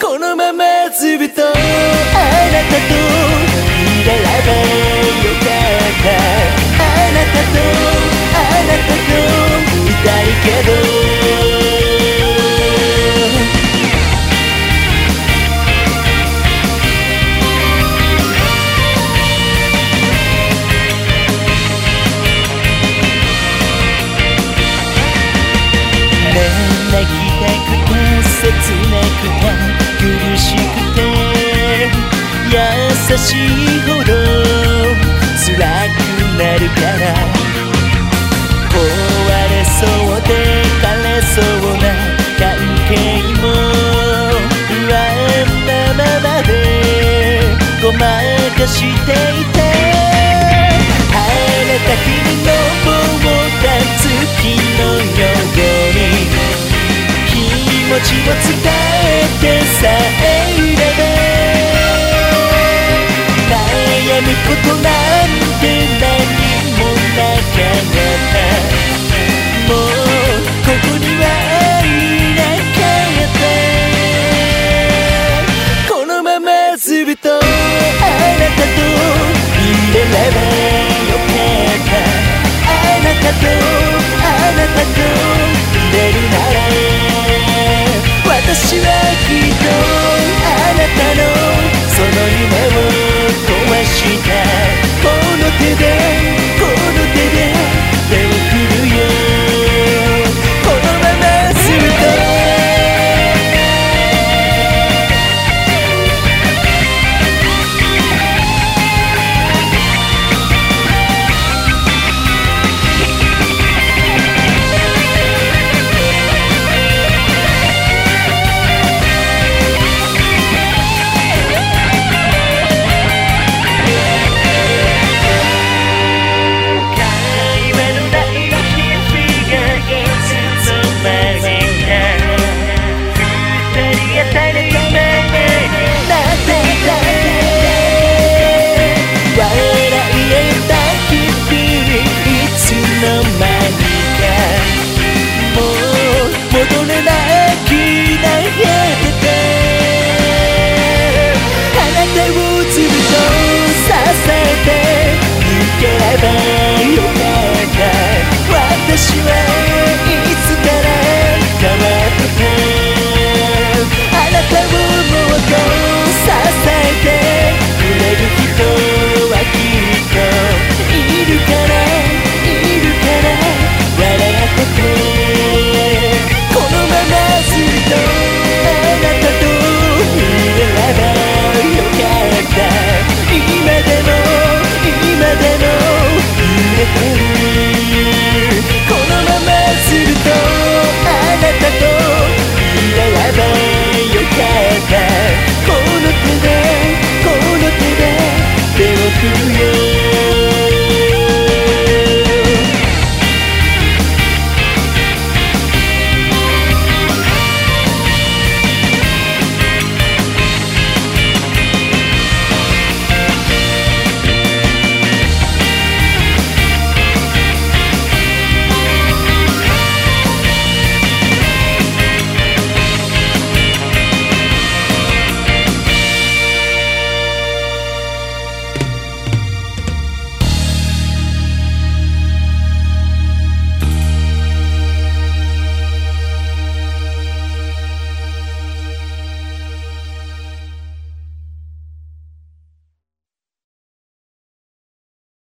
このままずびと優しいほど辛くなるから。壊れそうで枯れそうな関係も不安なままでごまかしていて。べ